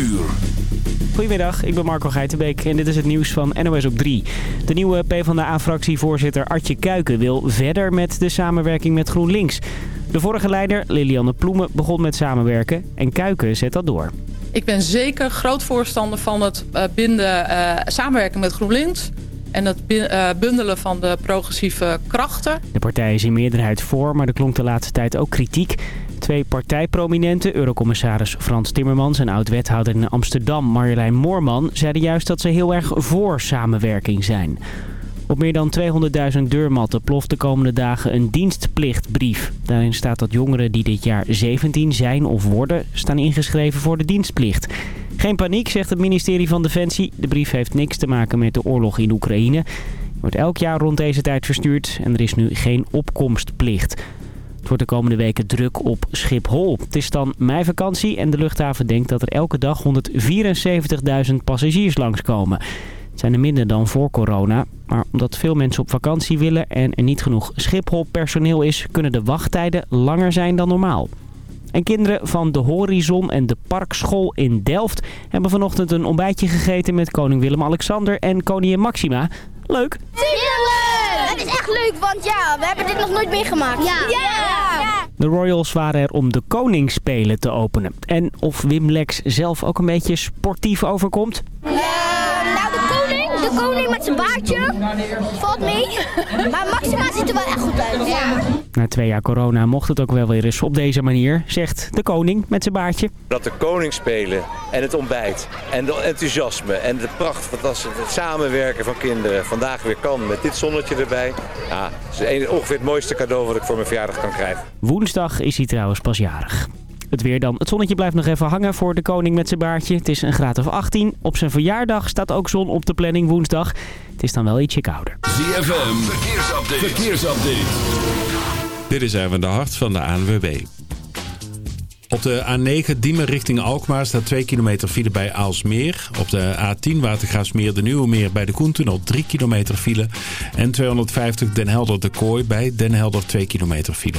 uur. Goedemiddag, ik ben Marco Geitenbeek en dit is het nieuws van NOS op 3. De nieuwe PvdA-fractievoorzitter Artje Kuiken wil verder met de samenwerking met GroenLinks. De vorige leider, Lilianne Ploemen, begon met samenwerken en Kuiken zet dat door. Ik ben zeker groot voorstander van het eh, binden, uh, samenwerken met GroenLinks en het eh, bundelen van de progressieve krachten. De partij is in meerderheid voor, maar er klonk de laatste tijd ook kritiek. Twee partijprominenten, eurocommissaris Frans Timmermans en oud-wethouder in Amsterdam Marjolein Moorman... zeiden juist dat ze heel erg voor samenwerking zijn. Op meer dan 200.000 deurmatten ploft de komende dagen een dienstplichtbrief. Daarin staat dat jongeren die dit jaar 17 zijn of worden, staan ingeschreven voor de dienstplicht. Geen paniek, zegt het ministerie van Defensie. De brief heeft niks te maken met de oorlog in Oekraïne. Wordt elk jaar rond deze tijd verstuurd en er is nu geen opkomstplicht. Wordt de komende weken druk op Schiphol. Het is dan meivakantie en de luchthaven denkt dat er elke dag 174.000 passagiers langskomen. Het zijn er minder dan voor corona. Maar omdat veel mensen op vakantie willen en er niet genoeg Schiphol-personeel is... kunnen de wachttijden langer zijn dan normaal. En kinderen van de Horizon en de Parkschool in Delft... hebben vanochtend een ontbijtje gegeten met koning Willem-Alexander en koningin Maxima. Leuk! Heerlijk! Het is echt leuk, want ja, we hebben dit nog nooit meegemaakt. Ja. ja. De Royals waren er om de Koningsspelen te openen. En of Wim Lex zelf ook een beetje sportief overkomt? de koning met zijn baardje. Valt mee. Maar Maxima ziet er wel echt goed uit. Ja. Na twee jaar corona mocht het ook wel weer eens op deze manier, zegt de koning met zijn baardje. Dat de koning spelen en het ontbijt en het enthousiasme en de pracht, het samenwerken van kinderen vandaag weer kan met dit zonnetje erbij. Ja, dat is ongeveer het mooiste cadeau wat ik voor mijn verjaardag kan krijgen. Woensdag is hij trouwens pas jarig. Het weer dan. Het zonnetje blijft nog even hangen voor de koning met zijn baardje. Het is een graad of 18. Op zijn verjaardag staat ook zon op de planning woensdag. Het is dan wel ietsje kouder. ZFM, verkeersupdate. verkeersupdate. Dit is even de hart van de ANWB. Op de A9 Diemen richting Alkmaar staat 2 kilometer file bij Aalsmeer. Op de A10 Watergraafsmeer de Nieuwe Meer bij de Koentunnel 3 kilometer file. En 250 Den Helder de Kooi bij Den Helder 2 kilometer file.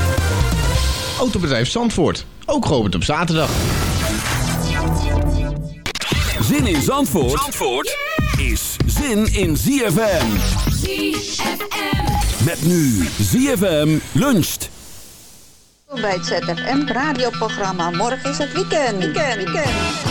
Autobedrijf Zandvoort. Ook geopend op zaterdag. Zin in Zandvoort, Zandvoort is zin in ZFM. ZFM. Met nu ZFM luncht. Bij het ZFM radioprogramma. Morgen is het weekend. Weekend, weekend.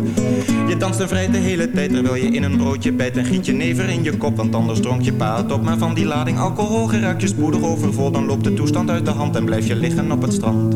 Je danst vrij de hele tijd terwijl je in een broodje bijt. En giet je never in je kop, want anders dronk je pa het op. Maar van die lading alcohol geraakt je spoedig overvol. Dan loopt de toestand uit de hand en blijf je liggen op het strand.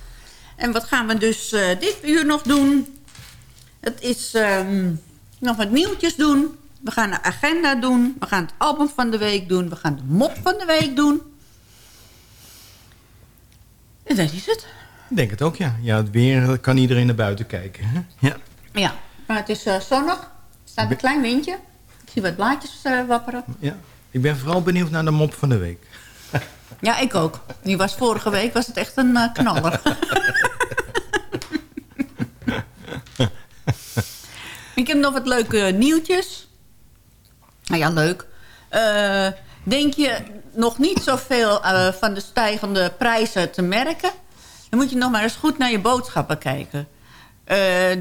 En wat gaan we dus uh, dit uur nog doen? Het is um, nog wat nieuwtjes doen. We gaan de agenda doen. We gaan het album van de week doen. We gaan de mop van de week doen. En dat is het. Ik denk het ook, ja. Ja, het weer kan iedereen naar buiten kijken. Hè? Ja. Ja, maar het is uh, zonnig. Er staat een klein windje. Ik zie wat blaadjes uh, wapperen. Ja. Ik ben vooral benieuwd naar de mop van de week. Ja, ik ook. Die was vorige week was het echt een uh, knaller. ik heb nog wat leuke nieuwtjes. Nou ja, leuk. Uh, denk je nog niet zoveel uh, van de stijgende prijzen te merken... dan moet je nog maar eens goed naar je boodschappen kijken.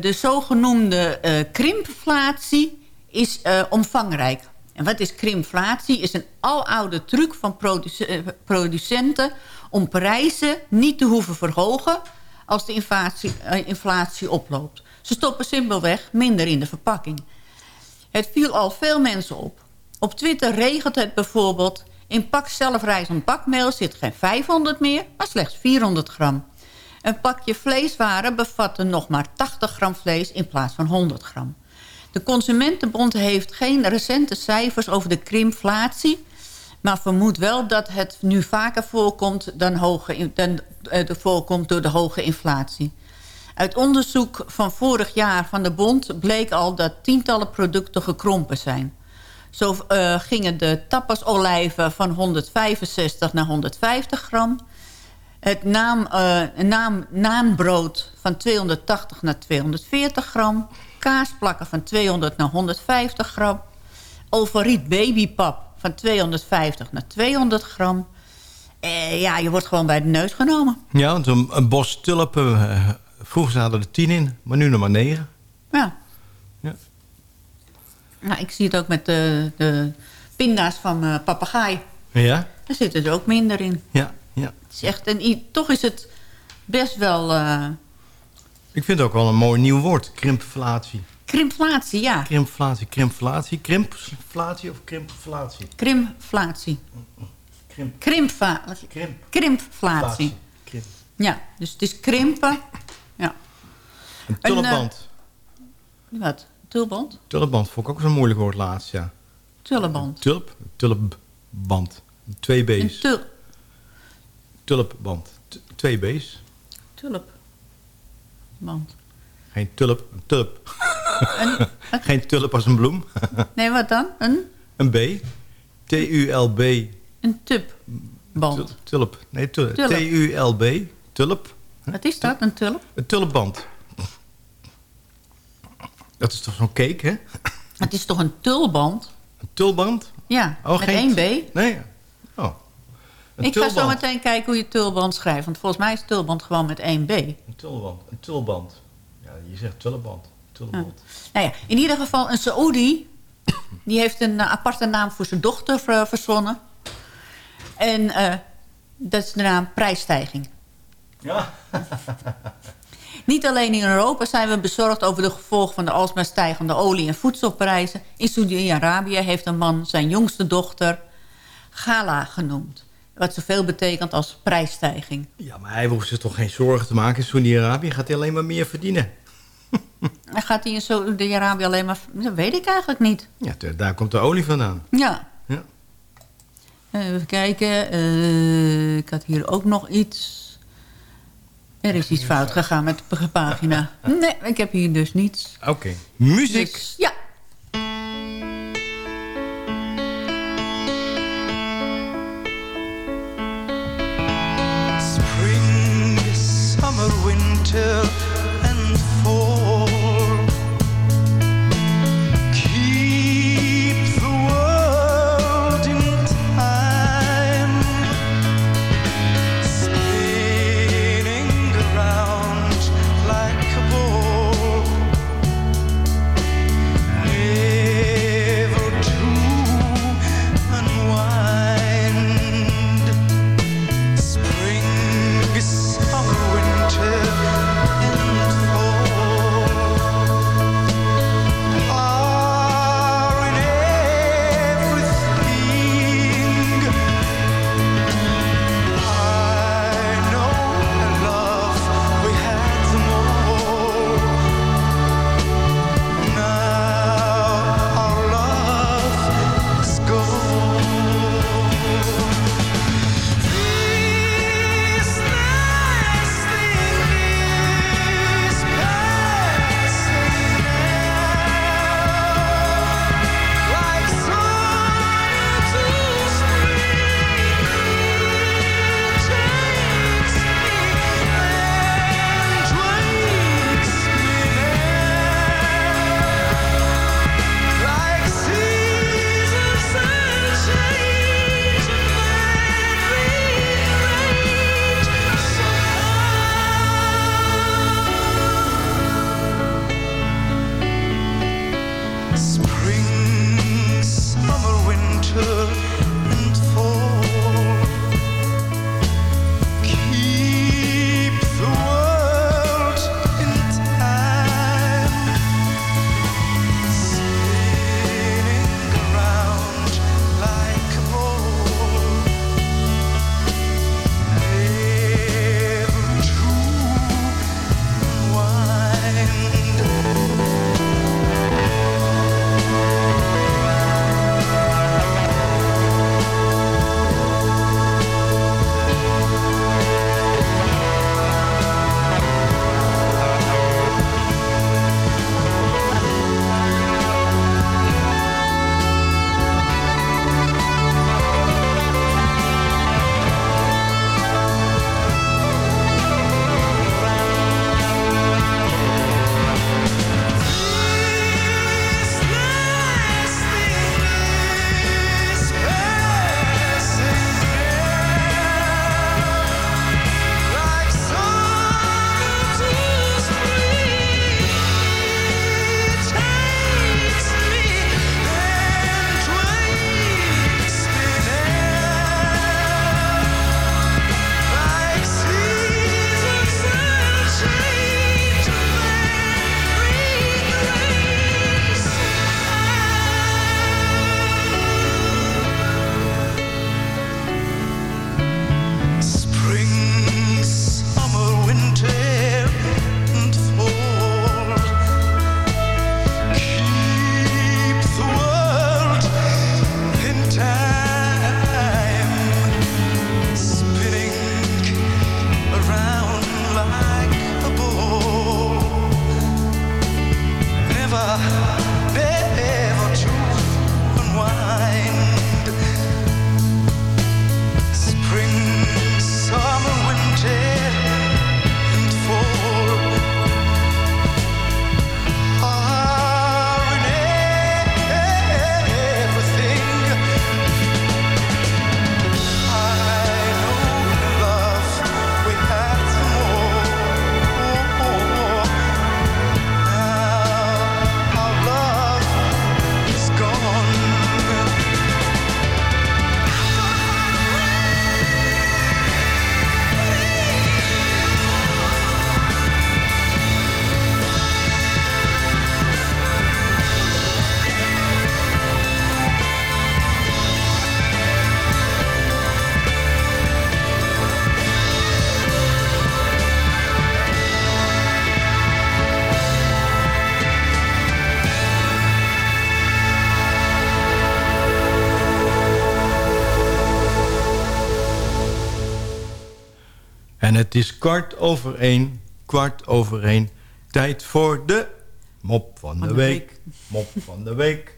de zogenoemde krimpflatie is omvangrijk. En wat is krimflatie? Is een aloude truc van producenten om prijzen niet te hoeven verhogen als de inflatie, inflatie oploopt. Ze stoppen simpelweg minder in de verpakking. Het viel al veel mensen op. Op Twitter regelt het bijvoorbeeld... in pak zelfrijzend bakmeel zit geen 500 meer, maar slechts 400 gram. Een pakje vleeswaren bevatte nog maar 80 gram vlees in plaats van 100 gram. De Consumentenbond heeft geen recente cijfers over de krimflatie... maar vermoedt wel dat het nu vaker voorkomt, dan hoge, uh, voorkomt door de hoge inflatie. Uit onderzoek van vorig jaar van de bond bleek al dat tientallen producten gekrompen zijn. Zo uh, gingen de tapasolijven van 165 naar 150 gram... Het naam, uh, naam, naambrood van 280 naar 240 gram kaasplakken van 200 naar 150 gram. Overriet babypap van 250 naar 200 gram. Eh, ja, je wordt gewoon bij de neus genomen. Ja, want een, een bos tulpen... Vroeger zaten er 10 in, maar nu nog maar 9. Ja. ja. Nou, ik zie het ook met de, de pinda's van uh, papegaai. Ja? Daar zitten er ook minder in. Ja, ja. Het is echt, en toch is het best wel... Uh, ik vind het ook wel een mooi nieuw woord. Krimpflatie. Krimpflatie, ja. Krimpflatie, krimpflatie. Krimpflatie of krimpflatie? Krimpflatie. Krimp. Krimpflatie. Krimp. Krimpflatie. Krimp. Ja, dus het is krimpen. Een tulband. Uh, wat? Tulband? Tulband vond ik ook zo'n moeilijk woord laatst, ja. Tulband. Tulp. Tulpband. Twee B's. Een tul Tulpband. Twee B's. Tulp. Band. Geen tulp, een tulp. Een, Geen tulp als een bloem. nee, wat dan? Een? Een B. T-U-L-B. Een tupband. Tulp. Nee, tulp. T-U-L-B. Tulp. Wat is dat, een tulp? Een tulpband. Dat is toch zo'n cake, hè? Het is toch een tulband? Een tulband? Ja, oh, met één B. Nee. Oh. Een ik tulband. ga zo meteen kijken hoe je tulband schrijft. Want volgens mij is tulband gewoon met één B. Een tulband. Een tulband. Ja, je zegt tulband. tulband. Ja. Nou ja, in ieder geval een Saoedi... die heeft een uh, aparte naam voor zijn dochter uh, verzonnen. En uh, dat is de naam prijsstijging. Ja. Niet alleen in Europa zijn we bezorgd over de gevolgen van de alsmaar stijgende olie- en voedselprijzen. In Saudi-Arabië heeft een man zijn jongste dochter Gala genoemd. Wat zoveel betekent als prijsstijging. Ja, maar hij hoeft zich toch geen zorgen te maken. In Saudi-Arabië gaat hij alleen maar meer verdienen. En gaat hij in Saudi-Arabië alleen maar... Dat weet ik eigenlijk niet. Ja, daar komt de olie vandaan. Ja. ja. Even kijken. Uh, ik had hier ook nog iets. Er is iets fout gegaan met de pagina. Nee, ik heb hier dus niets. Oké. Muziek. Dus, ja. Spring, summer, winter... En het is kwart over één, kwart over één. Tijd voor de mop van de, de week. week. Mop van de week.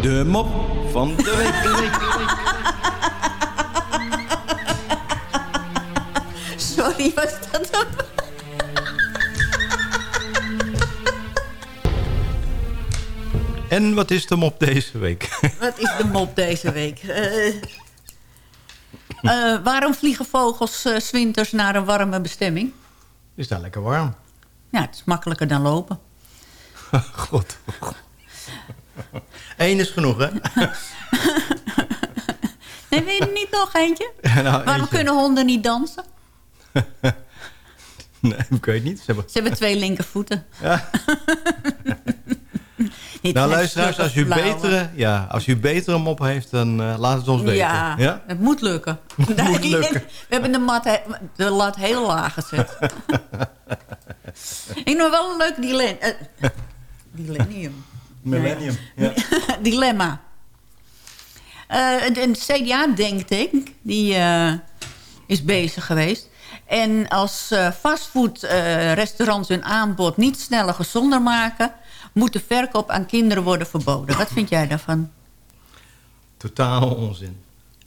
De mop van de week. De week, de week. wie was dat? En wat is de mop deze week? Wat is de mop deze week? Eh, eh, waarom vliegen vogels eh, 's winters naar een warme bestemming? Is daar lekker warm? Ja, het is makkelijker dan lopen. God. Eén is genoeg, hè? Nee, weet je er niet nog eentje? nou, Waarom eentje. kunnen honden niet dansen? Nee, ik weet niet. Ze hebben... Ze hebben twee linkervoeten. Ja. Niet nou, luisteraars, als u, betere, ja, als u betere mop heeft, dan eh, laat het ons weten. Ja, Ja? het moet lukken. moet lukken. We hebben de, mat, he- de lat heel laag gezet. ik nog wel een leuk eh, dilemnium. Millennium. Ja. dilemma. Eh, een een CDA-denktank, die is bezig geweest. En als eh fastfoodrestaurants hun aanbod niet sneller gezonder maken... moet de verkoop aan kinderen worden verboden. Wat vind jij daarvan? Totale onzin.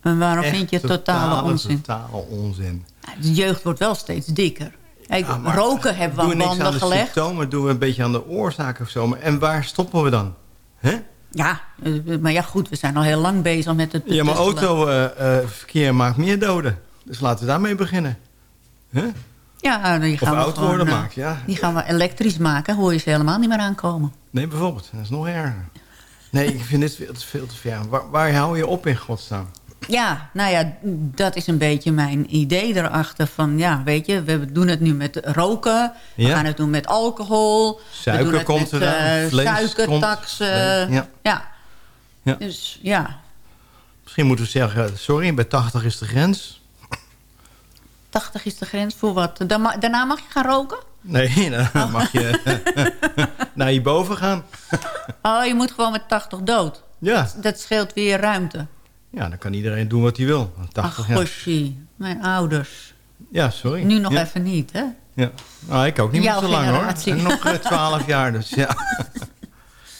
En waarom Echt vind je het totale, onzin? Totale onzin. De jeugd wordt wel steeds dikker. Kijk, Ja, roken hebben we aan we niks aan banden de gelegd. symptomen, doen we een beetje aan de oorzaak of zo. Maar- En waar stoppen we dan? Hè? Ja, eh, maar ja goed, we zijn al heel lang bezig met het Ja, maar autoverkeer maakt meer doden. Dus laten we daarmee beginnen. Hè? Ja, die Of gaan we oud gewoon, worden eh, maakt, ja. Die gaan we elektrisch maken, hoor je ze helemaal niet meer aankomen. Nee, bijvoorbeeld. Dat is nog erger. Nee, ik vind dit veel, te ver. Waar, waar hou je op in godsnaam? Ja, nou ja, dat is een beetje mijn idee erachter. Van ja, weet je, we doen het nu met roken. We Ja. gaan het doen met alcohol. Suiker we doen het komt met, eh, Suikertax. komt. eh, Ja. ja. Ja. Dus ja, Misschien moeten we zeggen, sorry, bij 80 is de grens. 80 is de grens voor wat. Daarna mag je gaan roken? Nee, dan mag je naar hierboven gaan. Oh, je moet gewoon met 80 dood. Ja. Dat scheelt weer ruimte. Ja, dan kan iedereen doen wat hij wil. 80 Ach, mijn ouders. Ja, sorry. Nu nog ja. even niet, hè? Ja. Nou, ik ook niet meer zo lang hoor. En nog eh, 12 jaar, dus ja.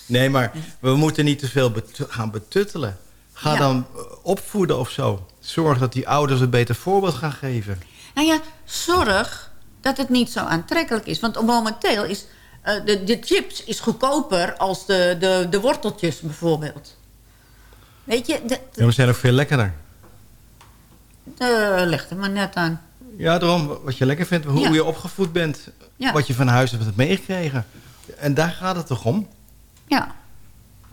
Nee, maar we moeten niet te veel gaan betuttelen. Ga Ja. dan eh, opvoeden of zo. Zorg dat die ouders een beter voorbeeld gaan geven. Nou ja, zorg dat het niet zo aantrekkelijk is. Want momenteel is eh, de, de chips is goedkoper als de, de, de worteltjes bijvoorbeeld. Weet je, de, Ja, we zijn ook veel lekkerder. de, leg er maar net aan. Ja, daarom, wat je lekker vindt, hoe Ja. je opgevoed bent. Ja. Wat je van huis hebt meegekregen. En daar gaat het toch om? Ja,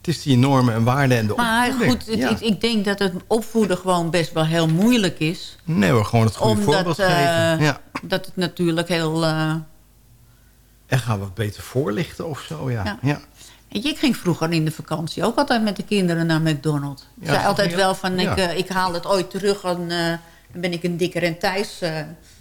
Het is die normen en waarden en de maar opvoeding. goed, het- Ja. ik, ik denk dat het opvoeden gewoon best wel heel moeilijk is. Nee hoor, gewoon het goede Omdat voorbeeld eh, geven. Ja. dat het natuurlijk heel... eh, En gaan we beter voorlichten of zo, ja. Ja. ja. Weet je, ik ging vroeger in de vakantie ook altijd met de kinderen naar McDonald's. Ik Ja, zei altijd wel van, ik, eh, ik haal het ooit terug en dan ben ik een dikker en thuis.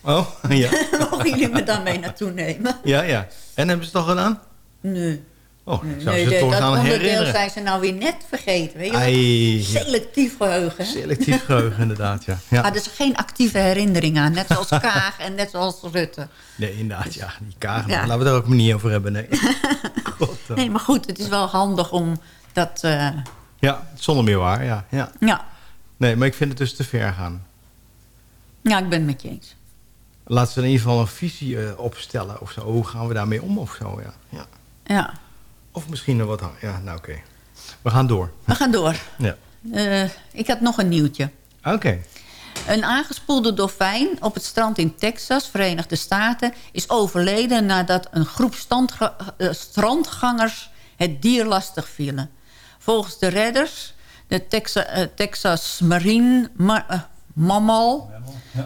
Oh, ja. mogen jullie me dan mee naartoe nemen? ja, ja. En hebben ze het al gedaan? Nee. Oh, zou nee ze toch dat aan onderdeel herinneren. zijn ze nou weer net vergeten. Weet je? Ai. Selectief geheugen. hè? Selectief geheugen, inderdaad, ja. ja. Hadden ze geen actieve herinnering aan. Net zoals Kaag en net zoals Rutte. Nee, inderdaad, ja. Die kagen, Ja. laten we daar ook maar niet over hebben, nee. God. Nee, maar goed, het is wel handig om dat... eh, Ja, zonder meer waar, ja, ja. ja. Nee, maar ik vind het dus te ver gaan. ja, ik ben het met je eens. Laten we in ieder geval een visie eh, opstellen of zo. Hoe gaan we daarmee om of zo, ja. ja. Ja, Of misschien nog wat... Ja, nou oké. We gaan door. we gaan door. Ja. Eh, ik had nog een nieuwtje. Oké. Een aangespoelde dolfijn op het strand in Texas, Verenigde Staten... is overleden nadat een groep eh, strandgangers het dier lastig vielen. Volgens de redders, de Texa- eh, Texas Marine Ma- Mammal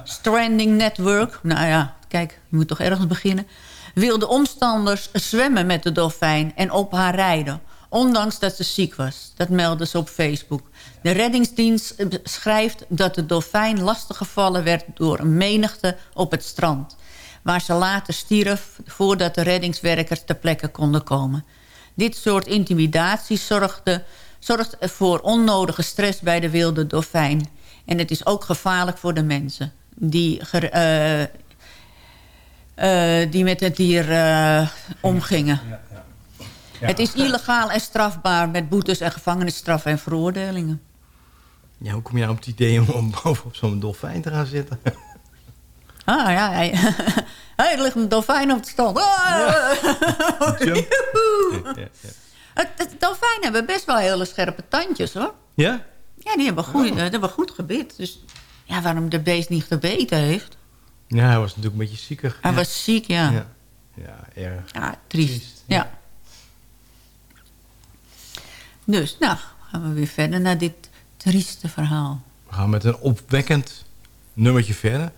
Stranding Network... nou ja, kijk, je moet toch ergens beginnen... wilden omstanders zwemmen met de dolfijn en op haar rijden... ondanks dat ze ziek was. Dat meldden ze op Facebook. De reddingsdienst eh, schrijft dat de dolfijn lastiggevallen werd... door een menigte op het strand... waar ze later stierf voordat de reddingswerkers ter plekke konden komen. Dit soort intimidatie zorgde, zorgt voor onnodige stress bij de wilde dolfijn. En het is ook gevaarlijk voor de mensen... die, eh, die met het dier eh, omgingen. Het is illegaal en strafbaar met boetes en gevangenisstraffen en veroordelingen. Ja, hoe kom je nou op het idee om, om boven op zo'n dolfijn te gaan zitten? Ah ja, hij, er ligt een dolfijn op het strand. Ah! Het, het, dolfijnen hebben best wel hele scherpe tandjes, hoor. Ja? Ja, die hebben goed, die hebben goed gebit. Dus ja, waarom de beest niet gebeten heeft? Ja, hij was natuurlijk een beetje ziekig. Hij ja. was ziek, ja. Ja, ja erg. Ja, triest. Ja. Dus, nou, gaan we weer verder naar dit trieste verhaal. We gaan met een opwekkend nummertje verder.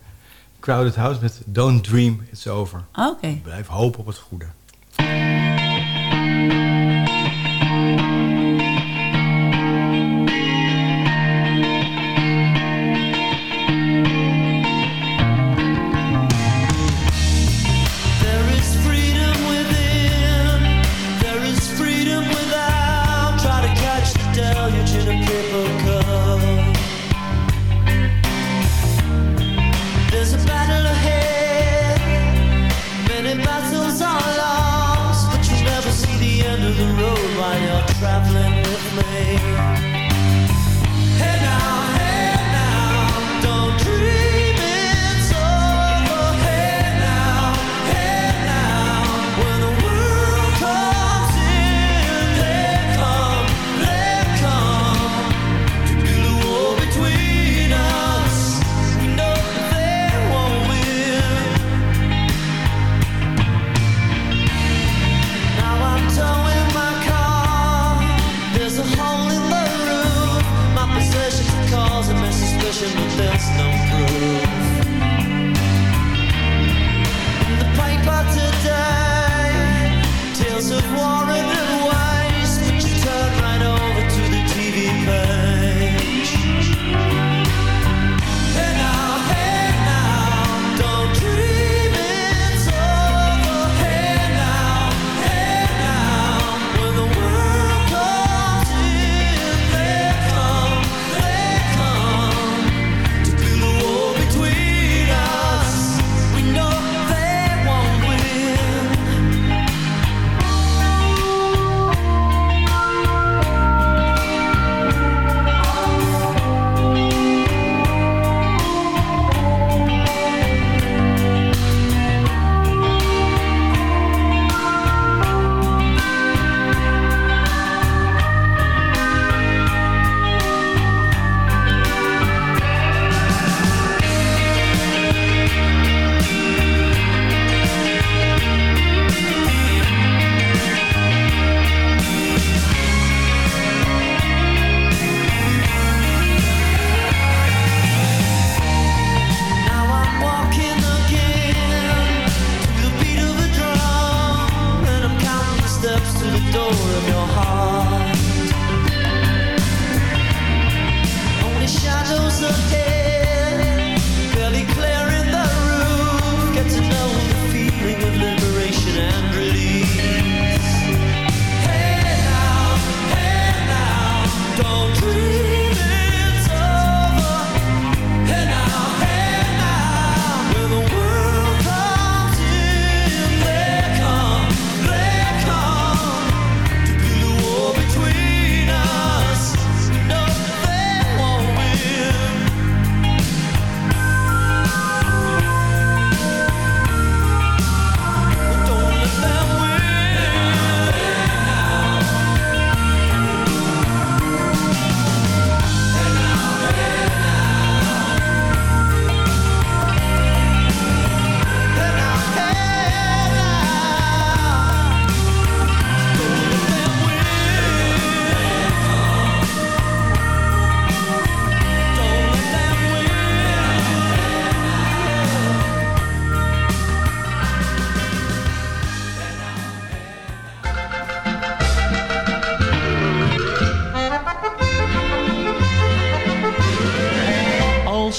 Crowded House met Don't Dream It's Over. Oké. Blijf hopen op het goede.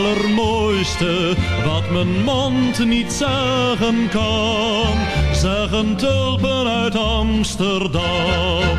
allermooiste wat mijn mond niet zeggen kan. Zeggen tulpen uit Amsterdam.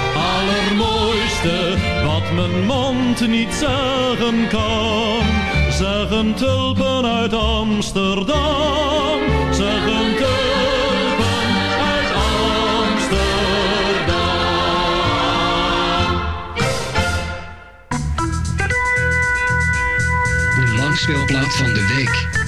allermooiste wat mijn mond niet zeggen kan. Zeggen tulpen uit Amsterdam, zeggen tulpen uit Amsterdam. De langspeelplaat van de week.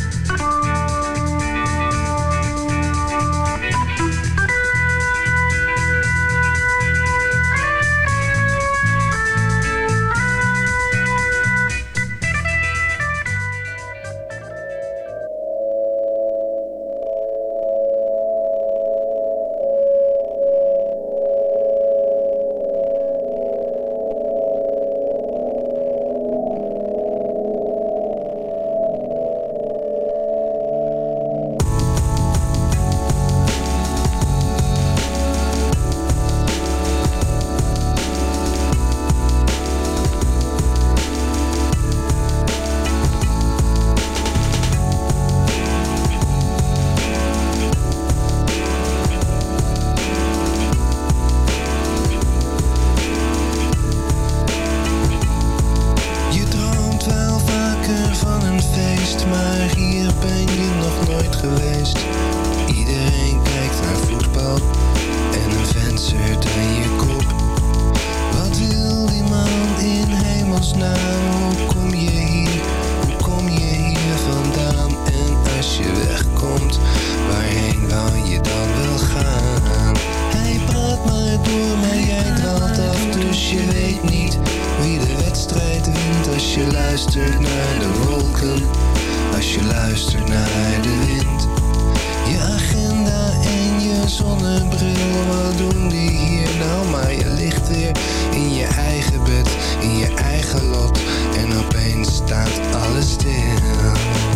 Luistert naar de wolken, als je luistert naar de wind. Je agenda en je zonnebril, wat doen die hier nou? Maar je ligt weer in je eigen bed, in je eigen lot en opeens staat alles stil.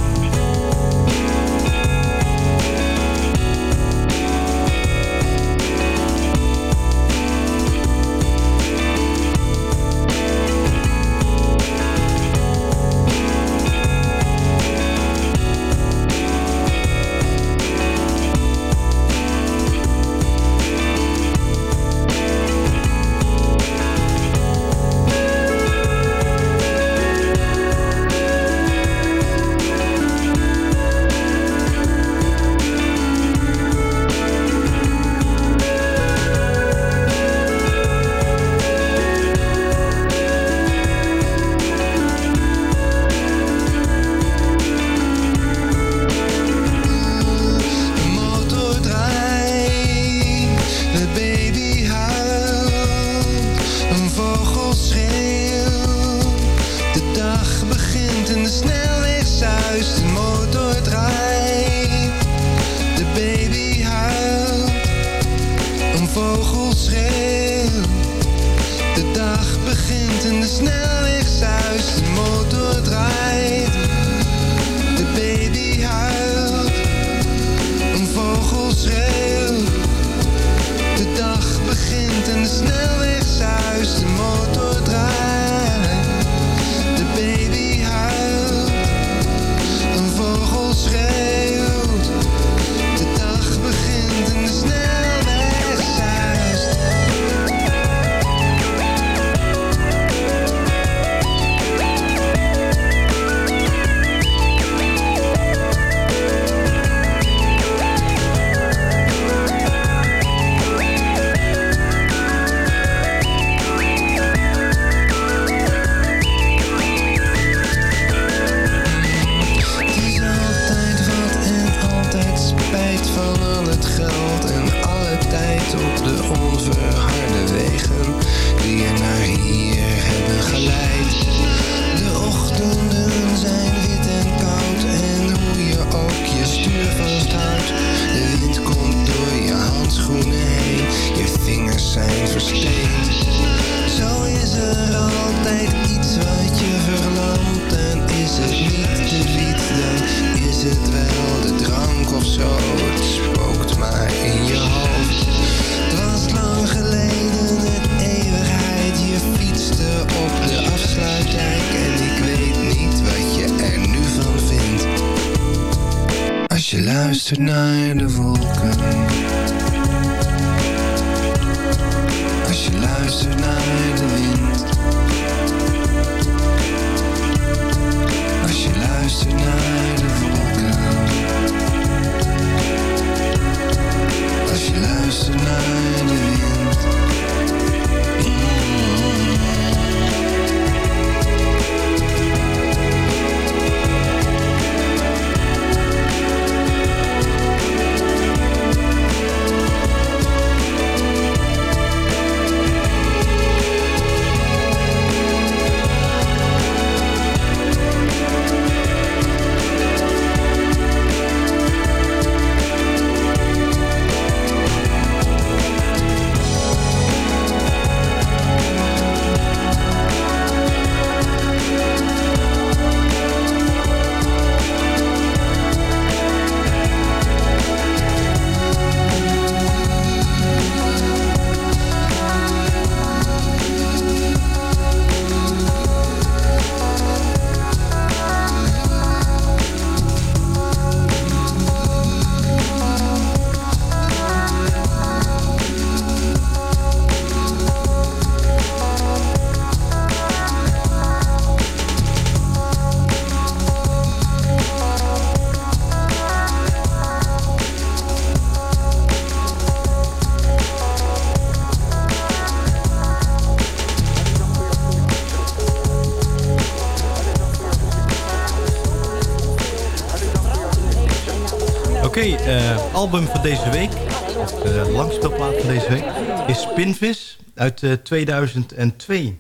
Album van deze week, of de langspeelplaat van deze week, is Spinvis uit eh, 2002.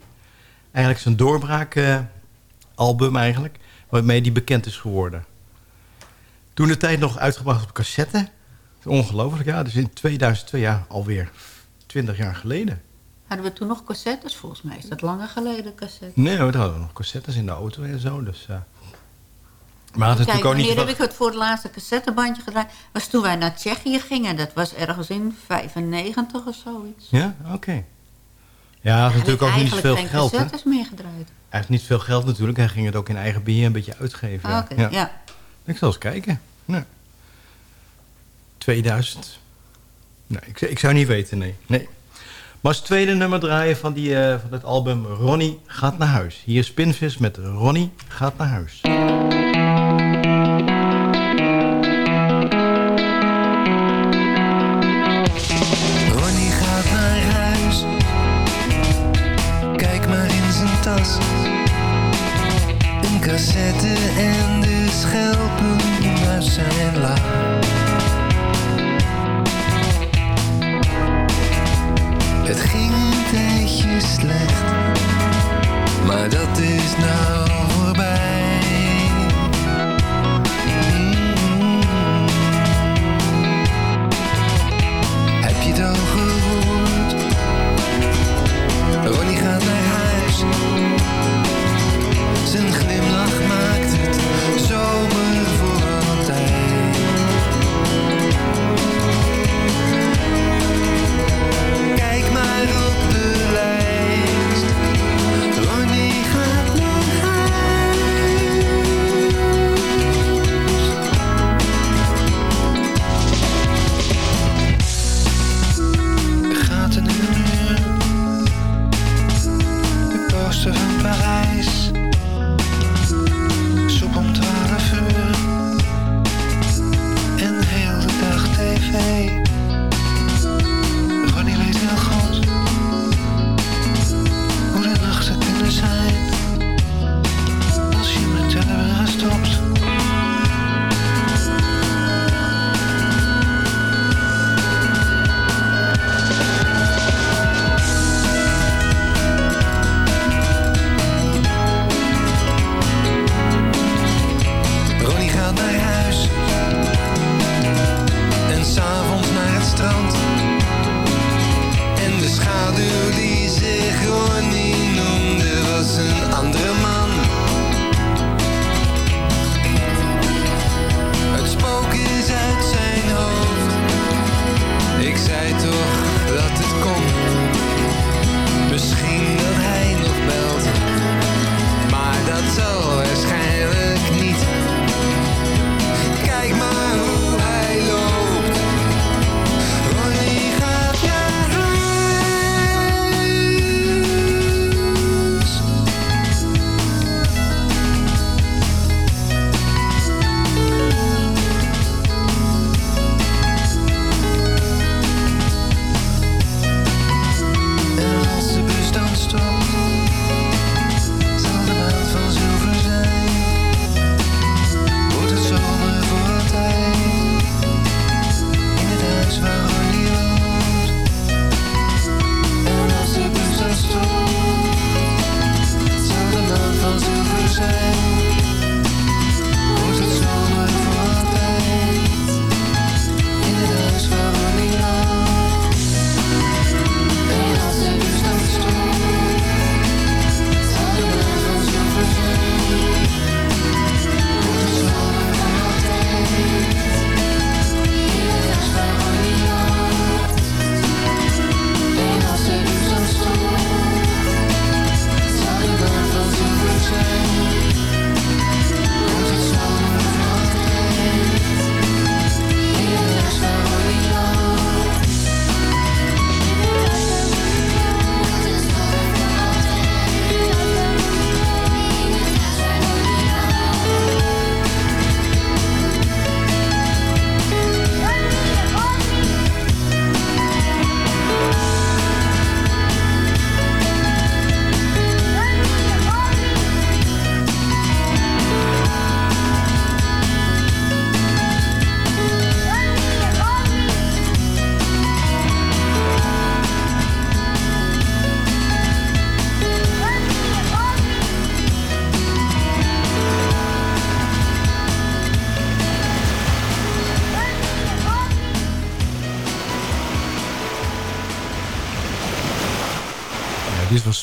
Eigenlijk zijn doorbraak eh, eigenlijk, waarmee die bekend is geworden. Toen de tijd nog uitgebracht op cassette. Ongelooflijk, ja. Dus in 2002, ja, alweer 20 jaar geleden. Hadden we toen nog cassettes? Volgens mij is dat langer geleden, cassettes. Nee, we hadden nog cassettes in de auto en zo. Dus, eh. Maar het Kijk, ook niet... wanneer heb ik het voor het laatste cassettebandje gedraaid? Was toen wij naar Tsjechië gingen. Dat was ergens in 95 of zoiets. Ja, oké. Ja, het is natuurlijk ook niet veel geld, hè? cassettes meer gedraaid. Hij heeft niet veel geld natuurlijk. Hij ging het ook in eigen beheer een beetje uitgeven. Ah, oké, ja. Ik zal eens kijken. Nee. 2000. Nee, ik, ik zou niet weten, nee. nee. Maar als tweede nummer draaien van, die, eh, van het album Ronnie gaat naar huis. Hier is Spinvis met Ronnie gaat naar huis. Cassette en de schelpen naar zijn la. Het ging een tijdje slecht, maar dat is nou voorbij.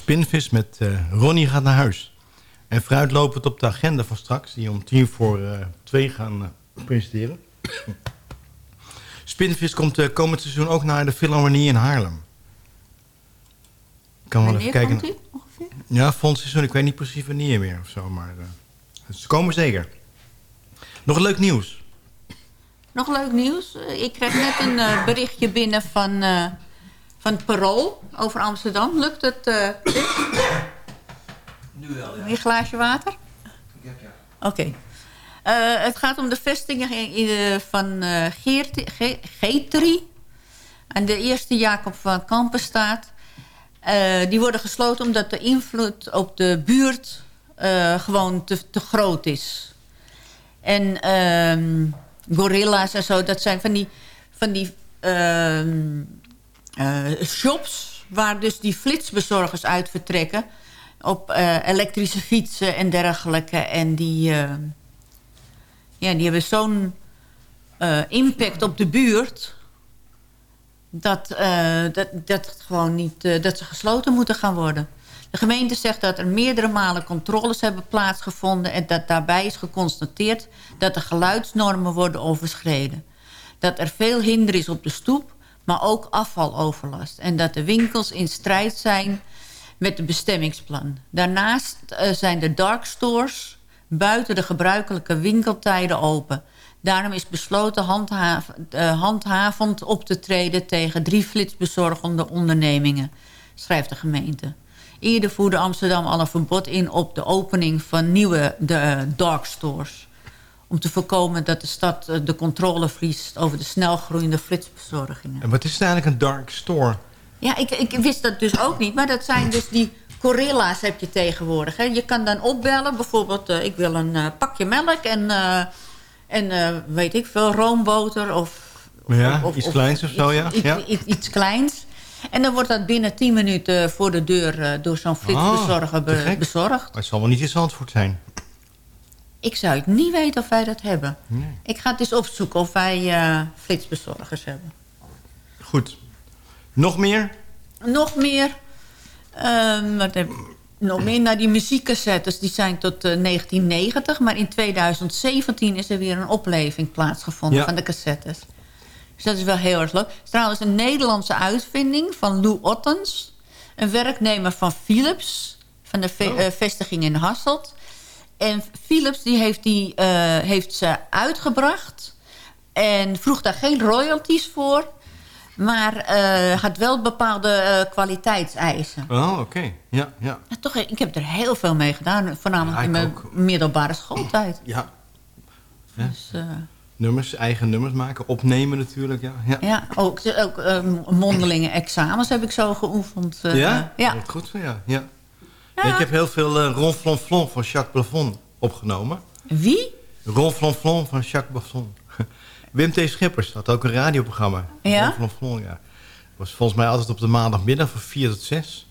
Spinvis met eh, Ronnie gaat naar huis. En vooruitlopend op de agenda van straks... die om tien voor eh, twee gaan eh, presenteren. Spinvis komt komend seizoen ook naar de Philharmonie in Haarlem. Ik kan wel even kijken. komt u? Ja, volgend seizoen. Ik weet niet precies wanneer meer of zo. Maar ze komen zeker. Nog leuk nieuws. Nog leuk nieuws. Ik kreeg net een berichtje binnen van, van het Parool over Amsterdam. Lukt het? eh Nu wel, Een glaasje water? Oké. Eh, het gaat om de vestiging in, eh, van eh Geert- Ge- Getri. En de eerste Jacob van Kampenstaat. Eh die worden gesloten omdat de invloed op de buurt gewoon te, te groot is. En ehm, gorilla's en zo, dat zijn van die, van die ehm, eh, shops... waar dus die flitsbezorgers uit vertrekken... op eh, elektrische fietsen en dergelijke. En die, eh, ja, die hebben zo'n eh, impact op de buurt... dat, eh, dat, dat, gewoon niet, eh, dat ze gesloten moeten gaan worden. De gemeente zegt dat er meerdere malen controles hebben plaatsgevonden... en dat daarbij is geconstateerd dat de geluidsnormen worden overschreden. Dat er veel hinder is op de stoep, maar ook afvaloverlast. En dat de winkels in strijd zijn met het bestemmingsplan. Daarnaast eh, zijn de dark stores buiten de gebruikelijke winkeltijden open. Daarom is besloten eh, handhavend op te treden... tegen drie flitsbezorgende ondernemingen, schrijft de gemeente. Eerder voerde Amsterdam al een verbod in op de opening van nieuwe de, eh, dark stores. Om te voorkomen dat de stad eh, de controle verliest over de snelgroeiende flitsbezorgingen. En wat is het eigenlijk een dark store? Ja, ik, ik wist dat dus ook niet. Maar dat zijn dus die gorilla's heb je tegenwoordig. Hè. Je kan dan opbellen, bijvoorbeeld... eh, ik wil een eh, pakje melk en, en weet ik veel, roomboter of... Ja, of- iets of kleins of zo, ja. Iets, ja. iets, iets kleins. En dan wordt dat binnen 10 minuten voor de deur... door zo'n flitsbezorger Ah, be- gek. bezorgd. Maar het zal wel niet in Zandvoort zijn. Ik zou het niet weten of wij dat hebben. Nee. Ik ga het eens opzoeken of wij eh, flitsbezorgers hebben. Goed. Nog meer? Nog meer. ehm, wat heb, nog meer naar die muziekcassettes. Die zijn tot eh, 1990. Maar in 2017 is er weer een opleving plaatsgevonden Ja. van de cassettes. Dus dat is wel heel erg leuk. Het is trouwens een Nederlandse uitvinding van Lou Ottens. Een werknemer van Philips. Van de ve- eh, vestiging in Hasselt. En Philips die heeft, die, eh, heeft ze uitgebracht. En vroeg daar geen royalties voor. Maar eh, had wel bepaalde eh, kwaliteitseisen. Oh, oké. Ja, ja. Ja, toch, ik heb er heel veel mee gedaan. Voornamelijk Ja, in mijn middelbare schooltijd. Ja. Ja. Dus, Nummers, eigen nummers maken. Opnemen natuurlijk, ja. Ja, ja, ook, ook mondelinge examens heb ik zo geoefend. ja? ja. Wat Goed, ja. ja. Ja, Ik heb heel veel eh Ron Flonflon van Jacques Plafond opgenomen. Wie? Ron Flonflon van Jacques Plafond. Wim T. Schippers had ook een radioprogramma. Ja? Ron Flonflon, ja. Was volgens mij altijd op de maandagmiddag van 4 tot 6.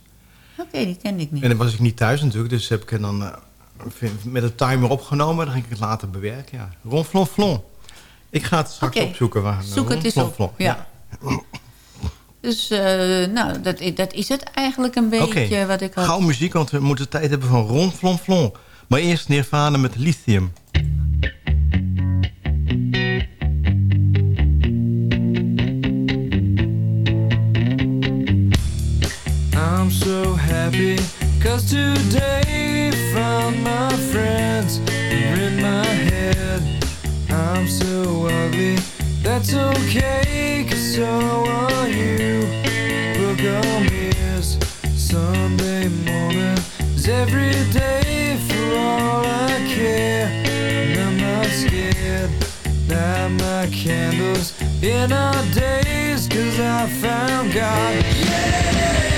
Oké, die ken ik niet. En dan was ik niet thuis natuurlijk, dus heb ik het dan eh, met een timer opgenomen. Dan ging ik het later bewerken, ja. Ron Flonflon. Ik ga het straks opzoeken. Waar, Zoek het eens op, ja. Dus eh, nou, dat, dat is het eigenlijk een beetje wat ik had. gauw muziek, want we moeten tijd hebben van Ron Flonflon. Maar eerst Nirvana met Lithium. I'm so happy cause today found my friends in my head. I'm so ugly, that's okay cause so are you. Book on mirrors, Sunday morning is every day for all I care. And I'm not scared, light my candles in our days cause I found God. I'm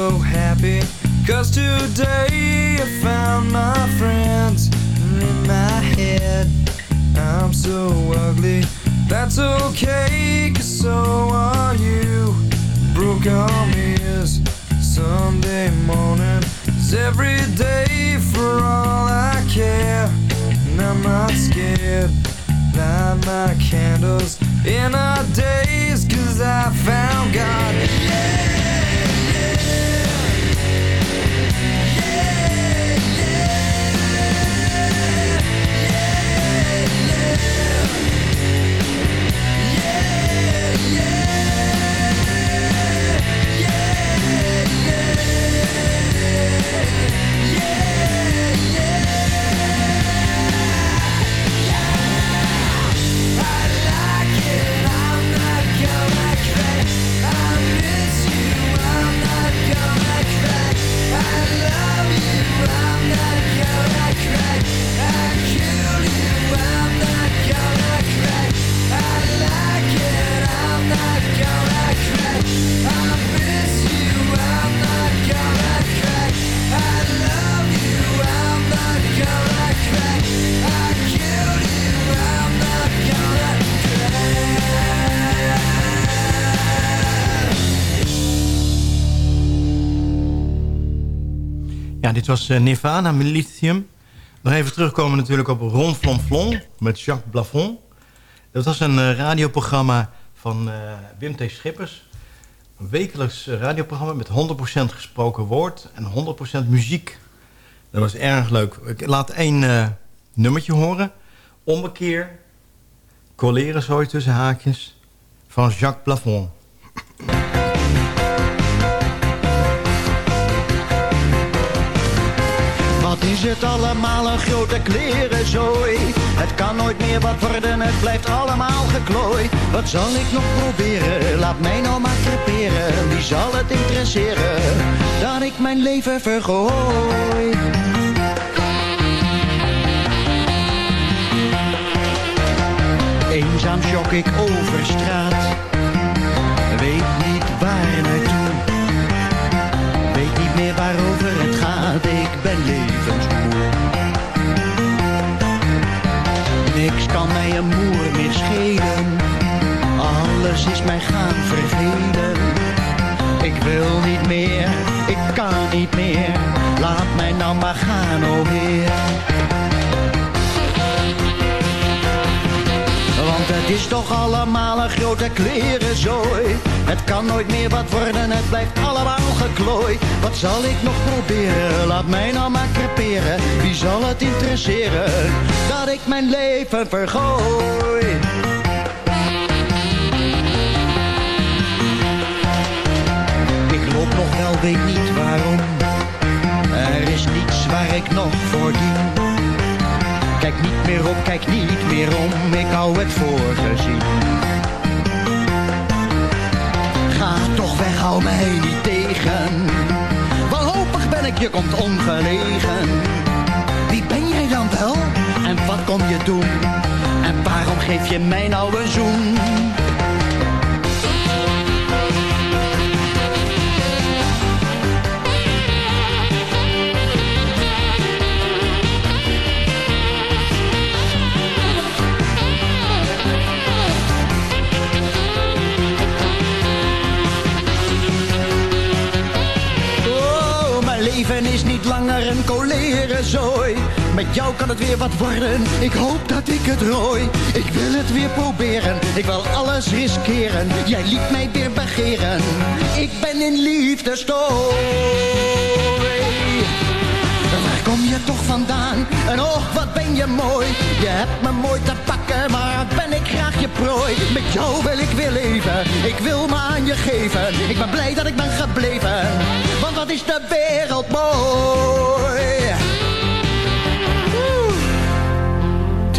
so happy. Cause today I found my friends in my head. I'm so ugly. That's okay Cause so are you. Broke arm Sunday morning. Is every day for all I care And I'm not scared. Light my candles in our days Cause I found God Ja, dit was eh, Nirvana met Lithium. Nog even terugkomen natuurlijk op Ron Flonflon met Jacques Blafond. Dat was een eh, radioprogramma van eh, Wim T. Schippers. Een wekelijks eh, radioprogramma met 100% gesproken woord en 100% muziek. Dat was erg leuk. Ik laat één eh, nummertje horen. Ommekeer, colleren zo tussen haakjes, van Jacques Plafond. Is het allemaal een grote klerenzooi? Het kan nooit meer wat worden, het blijft allemaal geklooid. Wat zal ik nog proberen? Laat mij nou maar creperen. Wie zal het interesseren? Dat ik mijn leven vergooi. Eenzaam jog ik over straat. Weet niet Niks kan mij een moer meer schelen. Alles is mij gaan vervelen. Ik wil niet meer, ik kan niet meer. Laat mij nou maar gaan, o Heer. Het is toch allemaal een grote klerenzooi. Het kan nooit meer wat worden, het blijft allemaal geklooid. Wat zal ik nog proberen? Laat mij nou maar creperen. Wie zal het interesseren? Dat ik mijn leven vergooi. Ik loop nog wel, weet niet waarom. Er is niets waar ik nog voor dien. Kijk niet meer op, kijk niet meer om, ik hou het voor gezien. Ga toch weg, hou mij niet tegen. Wanhopig ben ik, je komt ongelegen. Wie ben jij dan wel? En wat kom je doen? En waarom geef je mij nou een zoen? Met jou kan het weer wat worden, ik hoop dat ik het rooi. Ik wil het weer proberen, ik wil alles riskeren. Jij liet mij weer begeren, ik ben in liefdestooi. Waar kom je toch vandaan? En och, wat ben je mooi. Je hebt me mooi te pakken, maar ben ik graag je prooi. Met jou wil ik weer leven, ik wil me aan je geven. Ik ben blij dat ik ben gebleven, want wat is de wereld mooi.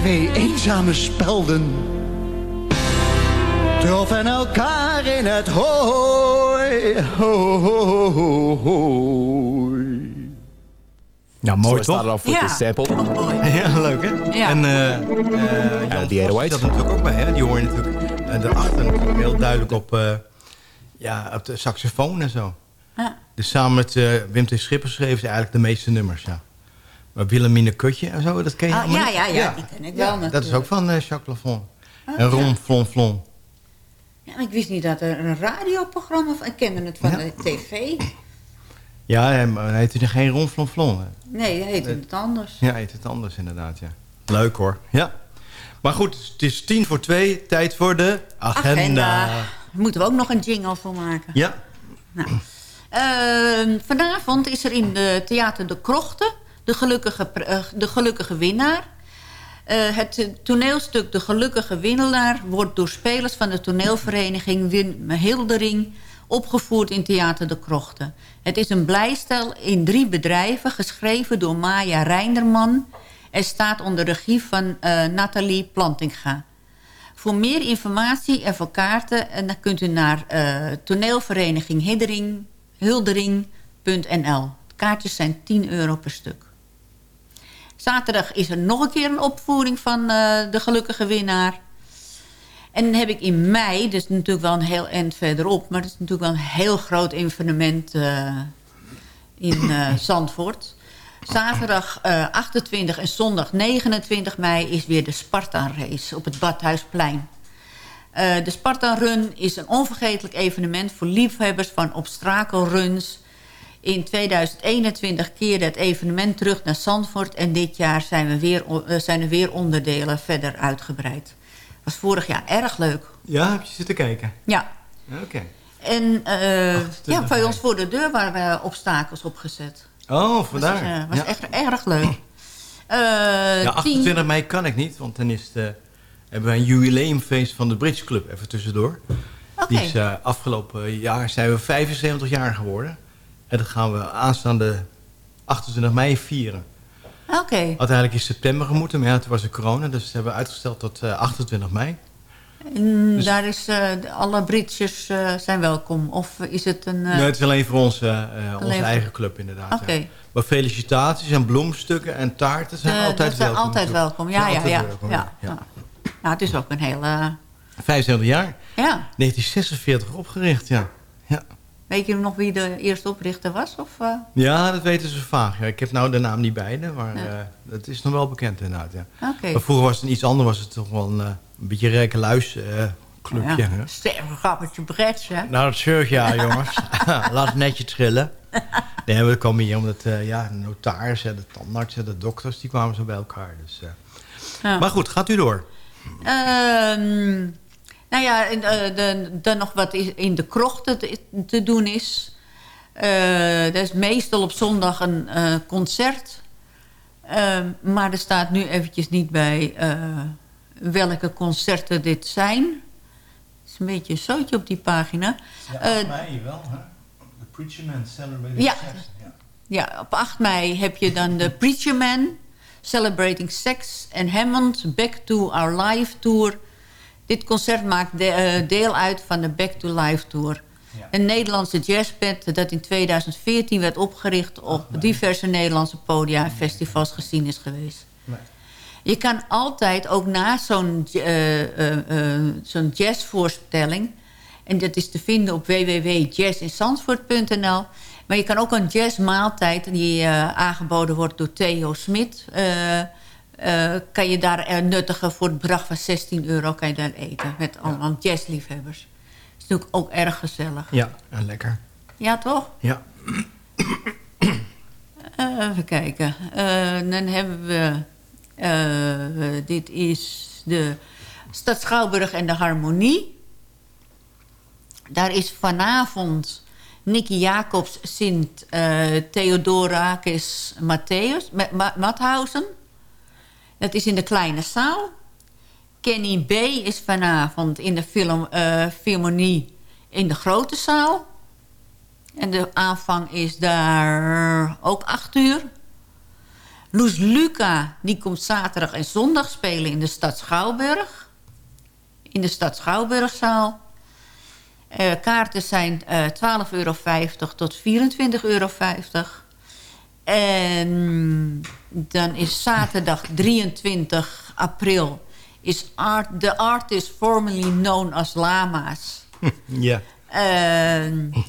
Twee eenzame spelden troffen elkaar in het hooi. Ho, ho, ho, hoi. Ja, mooi Zo staat toch? er al voor de sample. Ja, leuk hè? Ja. En eh eh Jan die Vos 808's. zat er natuurlijk ook bij, hè? Die hoor je natuurlijk uh, daarachter natuurlijk heel duidelijk op, eh, ja, op de saxofoon en zo. Ja. Dus samen met eh, Wim T. Schippers schreef ze eigenlijk de meeste nummers, ja. Maar Wilhelmine Kutje en zo, dat ken je Ah, ja, ja, ja, die ken ik wel Dat is ook van eh, Jacques Lafont. Ah, en. Ron Flon Flon. Ja, ik wist niet dat er een radioprogramma. Ik kende het van de tv. Ja, maar hij heet geen Ron Flon? Nee, hij heette het anders. Ja, hij heet het anders inderdaad, ja. Leuk hoor. Ja. Maar goed, het is tien voor twee. Tijd voor de agenda. Daar moeten we ook nog een jingle voor maken. Ja. Ehm, vanavond is er in de Theater De Krochten de gelukkige, eh, de gelukkige winnaar. Eh, het toneelstuk De Gelukkige Winnaar wordt door spelers van de toneelvereniging Win Hildering opgevoerd in Theater De Krochten. Het is een blijstel in drie bedrijven, geschreven door Maya Reinderman... en staat onder regie van eh, Nathalie Plantinga. Voor meer informatie en voor kaarten kunt u naar eh, toneelvereniging kaartjes zijn 10 euro per stuk. Zaterdag is er nog een keer een opvoering van eh, de gelukkige winnaar. En dan heb ik in mei, dus natuurlijk wel een heel eind verderop... maar dat is natuurlijk wel een heel groot evenement eh, in eh, Zandvoort. Zaterdag eh, 28 en zondag 29 mei is weer de Spartan-race op het Badhuisplein. De Spartan Run is een onvergetelijk evenement voor liefhebbers van obstakelruns. In 2021 keerde het evenement terug naar Zandvoort... en dit jaar zijn, we weer, eh, zijn er weer onderdelen verder uitgebreid. was vorig jaar erg leuk. Ja, heb je zitten kijken? Ja. Oké. En eh, ja, bij ons voor de deur waren we obstakels opgezet. Oh, vandaar. was, eh, was ja. echt erg leuk. Ja, 10 28 mei kan ik niet, want dan is hebben wij een jubileumfeest van de Bridge Club, even tussendoor. Oké. Die is afgelopen jaar zijn we 75 jaar geworden. En dat gaan we aanstaande 28 mei vieren. Oké. Uiteindelijk is september gemoeten, maar ja, toen was er corona, dus dat hebben we uitgesteld tot eh, 28 mei. En Dus- daar is eh, de- alle Britjes eh, zijn welkom. Of is het een... eh, nee, het is alleen voor onze, eh, onze eigen club inderdaad. Oké. ja. Maar felicitaties en bloemstukken en taarten zijn eh, altijd dat zijn welkom. altijd welkom. Ja, ja, altijd ja. welkom, ja. ja. Nou, het is ook een hele... 75 jaar. Ja. 1946 opgericht, ja. Ja. Weet je nog wie de eerste oprichter was? Of, eh? Ja, dat weten ze vaag. Ja, ik heb nou de naam niet bij me, maar eh, dat is nog wel bekend inderdaad. Ja. Maar vroeger was het iets anders, was het toch wel een, eh, een beetje rijke luis clubje. ja. hè? Sterke grappetje brets, hè? Nou, dat ik, ja, jongens. Laat het netje trillen. Nee, we komen hier omdat ja, de notaris, de tandarts, de dokters, die kwamen zo bij elkaar. Dus. Ja. Maar goed, gaat u door. Ehm, nou ja, en, eh, de- dan nog wat in de krochten te, te doen is. Eh er is meestal op zondag een eh, concert. Ehm, maar er staat nu eventjes niet bij welke concerten dit zijn. Het is een beetje een zootje op die pagina. Eh, mei wel, hè? The Preacher Man Celebrating Ja. Ja, op 8 mei heb je dan de Preacher Man... Celebrating Sex en Hammond Back to Our Life Tour. Dit concert maakt de- eh, deel uit van de Back to Life Tour. Een Nederlandse jazzband dat in 2014 werd opgericht... op diverse Nederlandse podia en festivals gezien is geweest. Je kan altijd ook na zo'n zo'n jazzvoorstelling... en dat is te vinden op www.jazzinzandvoort.nl... maar je kan ook een jazzmaaltijd die aangeboden wordt door Theo Smit... eh, eh, kan je daar eh, nuttigen voor het bedrag van 16 euro kan je daar eten... met allemaal jazzliefhebbers. Dat is natuurlijk ook erg gezellig. Ja, en lekker. Ja, toch? Ja. Even kijken. Eh, dan hebben we... eh, dit is de Stad Schouwburg en de Harmonie. Daar is vanavond Nicky Jacobs Sint eh Theodorakis Matthäus, Ma- Ma- Mathausen. Dat is in de kleine zaal. Kenny B. is vanavond in de film, eh, Philharmonie in de grote zaal. En de aanvang is daar ook acht uur. Loes Luca, die komt zaterdag en zondag spelen in de stad Schouwburg. In de stad Schouwburgzaal. Eh, kaarten zijn eh 12,50 euro tot 24,50 euro. En dan is zaterdag 23 april... is art, the artist formerly known as Lama's... Ja. Eh,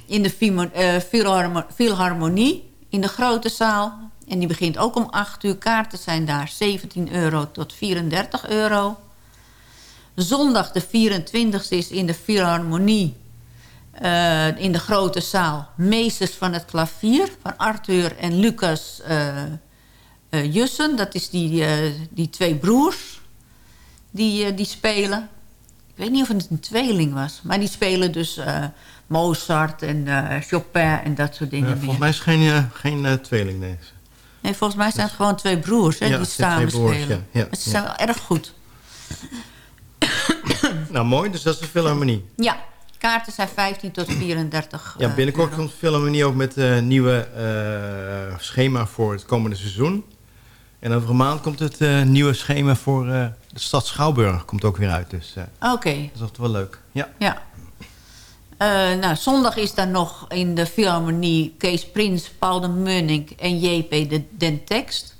in de eh, Philharmo- Philharmonie in de grote zaal. En die begint ook om 8 uur. Kaarten zijn daar 17 euro tot 34 euro. Zondag de 24e is in de Philharmonie eh, in de grote zaal. Meesters van het klavier van Arthur en Lucas eh, eh, Jussen. Dat is die, die twee broers die, die spelen. Ik weet niet of het een tweeling was. Maar die spelen dus Mozart en Chopin en dat soort dingen volgens mij is het geen, geen tweeling deze. Nee, volgens mij zijn het gewoon twee broers hè, Ja, die samen broers, spelen. ja, ja, Maar ze zijn wel erg goed. Nou, mooi. Dus dat is de Philharmonie. Ja, kaarten zijn 15 tot 34 Ja, eh, binnenkort euro. komt Philharmonie ook met een nieuwe eh, schema voor het komende seizoen. En over een maand komt het eh, nieuwe schema voor eh, de stad Schouwburg komt ook weer uit. Dus eh, Oké, dat is altijd wel leuk. Ja. ja. Eh, nou, zondag is daar nog in de Philharmonie Kees Prins, Paul de Munnik en JP de, Den Tekst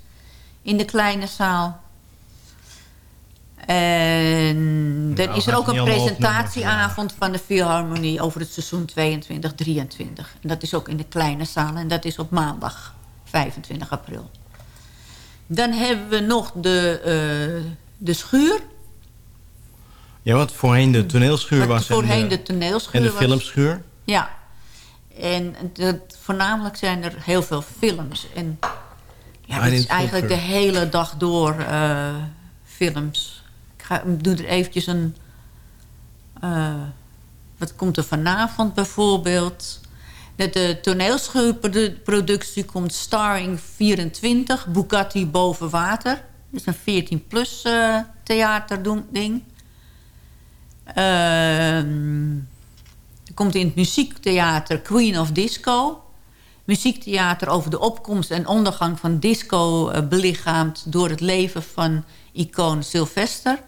in de kleine zaal. En dan Nou, is er ook een presentatieavond van de Philharmonie over het seizoen 22-23. En dat is ook in de kleine zaal en dat is op maandag 25 april. Dan hebben we nog de, eh, de schuur. ja, want voorheen de toneelschuur Wat was. voorheen en de toneelschuur En de was. filmschuur. Ja. En dat, voornamelijk zijn er heel veel films. En ja, het is eigenlijk de hele dag door eh, films. Ga, doe er eventjes een... eh, wat komt er vanavond bijvoorbeeld? De, toneelschuurproductie komt Starring 24, Bugatti boven water. Dat is een 14-plus eh theaterding. Ehm er komt in het muziektheater Queen of Disco. Muziektheater over de opkomst en ondergang van disco... eh, belichaamd door het leven van icoon Sylvester.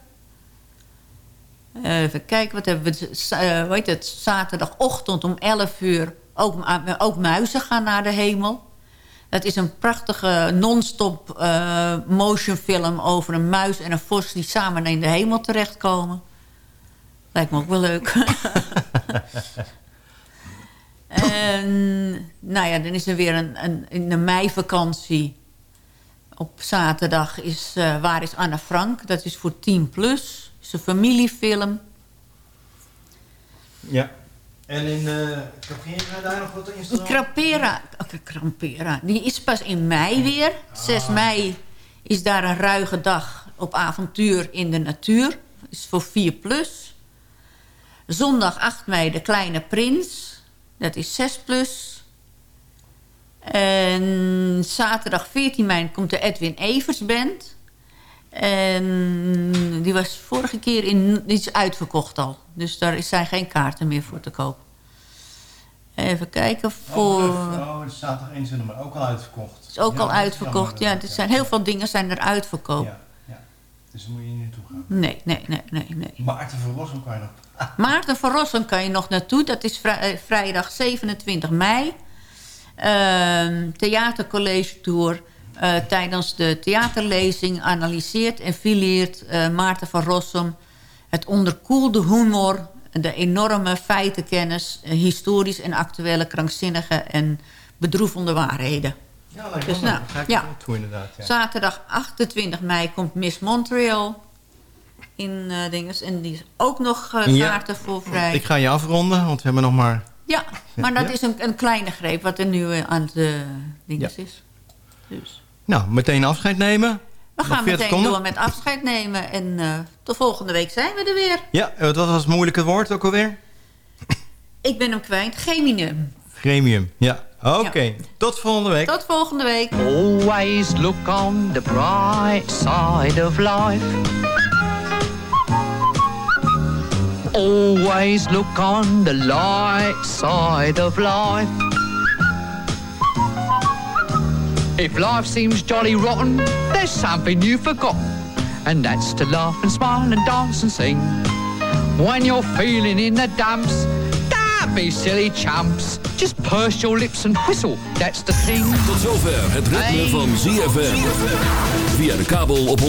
Even kijken, wat hebben we... Z- eh, heet het? Zaterdagochtend om 11 uur... Ook, ook muizen gaan naar de hemel. Dat is een prachtige non-stop eh, motionfilm... over een muis en een vos die samen in de hemel terechtkomen. Lijkt me ook wel leuk. en nou ja, dan is er weer een, een, in de meivakantie. Op zaterdag is eh, Waar is Anne Frank? Dat is voor 10 plus. Is een familiefilm. Ja. En in uh, Capgera daar nog wat in staan? Crapera, oké, Crampera, die is pas in mei weer. 6 mei is daar een ruige dag op avontuur in de natuur. is voor 4 plus. Zondag 8 mei de Kleine Prins. Dat is 6 plus. En zaterdag 14 mei komt de Edwin Evers Band. En die was vorige keer in, die is uitverkocht al. Dus daar zijn geen kaarten meer voor te koop. Even kijken voor... Oh, het staat één zin, maar ook al uitverkocht. is ook Ja, al uitverkocht. Ja, er zijn heel veel dingen zijn er uitverkocht. Ja, ja. Dus daar moet je niet naartoe gaan. Nee, nee, nee, nee, nee. Maarten van Rossum kan je nog. Maarten van Rossum kan je nog naartoe. Dat is vrij- eh, vrijdag 27 mei. Ehm theatercollege tour. Eh, tijdens de theaterlezing analyseert en fileert eh, Maarten van Rossum... het onderkoelde humor, de enorme feitenkennis... eh, historisch en actuele krankzinnige en bedroevende waarheden. Ja, lijkt Dus nou. Ga ik ja. toe inderdaad. Ja. Zaterdag 28 mei komt Miss Montreal in dinges. En die is ook nog Ja. kaarten voor vrij. Ik ga je afronden, want we hebben nog maar... Ja, maar dat Ja. is een, een kleine greep wat er nu aan de dinges Ja. is. Dus. Nou, meteen afscheid nemen. We Nog gaan 40 meteen seconden. door met afscheid nemen. En eh de volgende week zijn we er weer. Ja, eh, wat was het moeilijke woord ook alweer? Ik ben hem kwijt. Geminium. Gremium. Ja, oké. Tot volgende week. Tot volgende week. Always look on the bright side of life. Always look on the light side of life. If life seems jolly rotten, there's something you forgot. And that's to laugh and smile and dance and sing. When you're feeling in the dumps, don't be silly chumps. Just purse your lips and whistle, that's the thing. Tot zover het ritme van ZFM. Via de kabel op 104.5.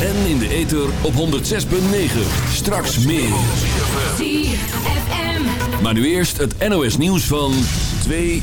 En in de ether op 106.9. Straks meer. Maar nu eerst het NOS nieuws van 2